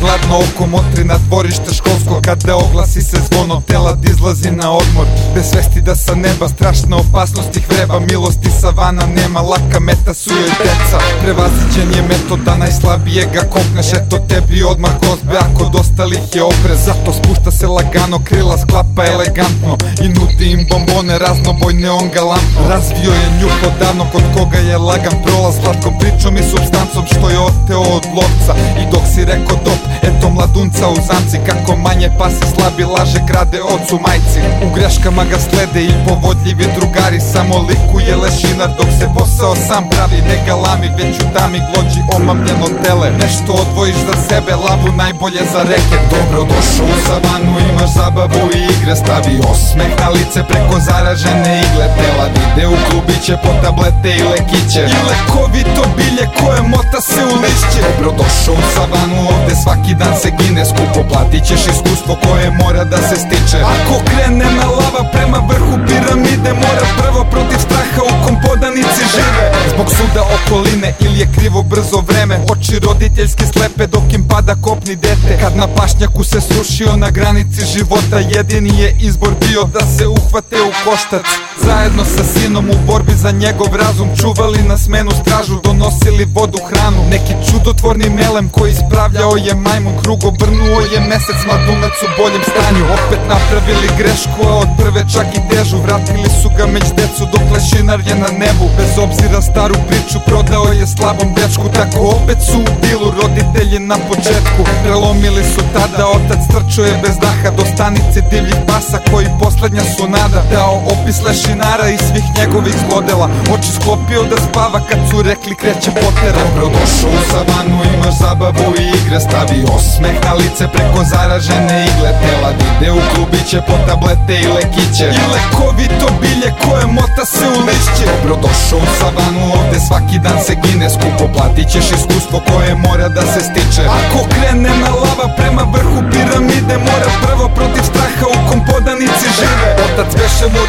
gladno oko motri na dvorište školsko Kada oglasi se zvono tela izlazi na odmor. Bez svesti da sa neba strašne opasnosti vreba Milosti savana nema, laka meta su joj deca. Prevaziđen je metoda najslabijega kopneš Eto tebi odmah gozbe ako dostalih je oprez. Zato spušta se lagano, krila sklapa elegantno I nudi im bombone raznobojne on galantno Razvio je njuh odavno kod koga je lagan prolaz Slatkom pričom i substancom što je oteo od lovca. I dok si rekao dop, eto mladunca u zamci Kako manje pasi slabi laže krade ocu majci. U greškama ga slede i povodljivi drugari Samo likuje lešinar dok se posao sam pravi. Ne galami već u tami glođi omamljeno tele. Nešto odvojiš za sebe, lavu najbolje za reke. Dobro došao u savanu, imaš zabavu i igre. Stavi osmeh na lice preko zaražene igle Tela. Vide u klubiće po tablete i lekiće. I lekovito bilje koje mota se u lišće. Dobro došao u savanu, ovde svaki dan se gine. Skupo platit ćeš iskustvo koje mora da se stiče. Ako krene na lava prema vrhu piramide Mora prvo protiv straha u kompodanici žive. Zbog suda okoline ili je krivo brzo vreme. Oči roditeljski slepe dok im pada kopni dete. Kad na pašnjaku se srušio na granici života Jedini je izbor bio da se uhvate u koštac. Zajedno sa sinom u borbi za njegov razum Čuvali na smenu stražu, donosili vodu, hranu. Neki čudotvorni melem koji ispravljao je majmun Krug obrnuo je mesec, mladunac u boljem stanju. Opet napravili grešku, a od prve čak i težu. Vratili su ga među decu dok lešinar je na nebu. Bez obzira staru priču prodao je slabom dečku. Tako opet su u dilu roditelji na početku. Prelomili su tada, otac trčao je bez daha Do stanice divljih pasa koji poslednja su nada. Dao opis lešinara i svih njegovih zlodela. Oči sklopio da spava kad su rekli kreće potera. Dobro došao u savanu, imaš zabavu i igre. Stavi osmeh na lice preko zaražene igle. Tela vide u klubiće po tablete i lekiće. I lekovito bilje koje mota se u lišće. Dobro došao u savanu, ovde svaki dan se gine. Skupo platit ćeš iskustvo koje mora da se stiče Ako krene na lava prema vrhu piramide Mora prvo protiv straha u kompodanici žive. Otac beše mu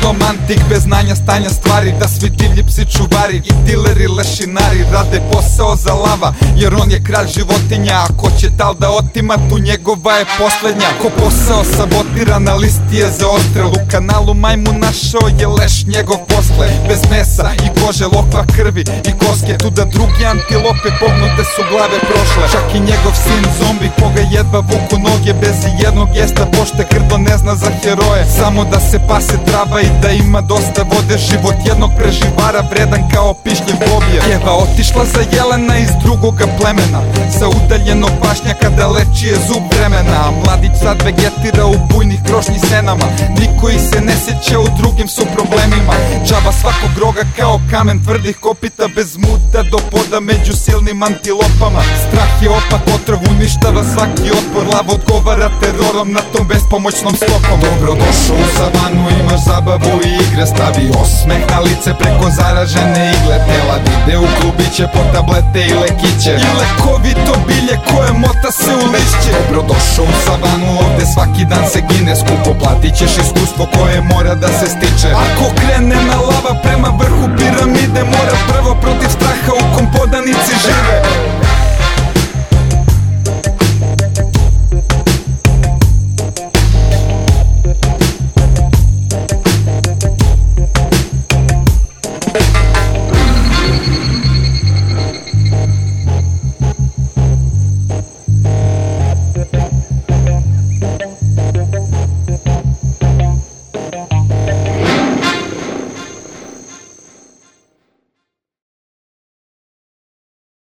romantik, bez znanja stanja stvari Da svi divlji psi čuvari i dileri lešinari Rade posao za lava, jer on je kralj životinja. Ako će tal da otima, tu njegova je poslednja. Ko posao sabotira, na listi je za ostrel U kanalu majmu našao je leš njegov posle. Bez mesa i kože, lokva krvi i koske Tu da drugi antilope pognute su glave prošle. Čak i njegov sin zombi, koga jedva vuku noge Bez jednog jesta pošte krdo ne zna za heroje. Samo da se pase trava i da ima dosta vode Život jednog preživara vredan kao pišljiv bobje Jeva otišla za jelena iz drugoga plemena Sa udaljenog pašnjaka da leči je zub vremena. A mladić sad vegetira u bujnih krošnji senama Niko ih se ne sjeća u drugim su problemima. Džaba svakog roga kao kamen tvrdih kopita Bez muda do poda među silnim antilopama. Strah je opak otrov, uništava svaki otpor Lav odgovara terorom na tom bespomoćnom stopom. Dobro došao u savanu, imaš zabavu i igre Stavi osmeh na lice preko zaražene igle. Tela vide u klubiće po tablete i lekiće. I lekovito bilje koje mota se u lišće. Dobro došao u savanu, ovde svaki dan se gine. Skupo platit ćeš iskustvo koje mora da se stiče. Ako krene na lava prema vrhu piramide Mora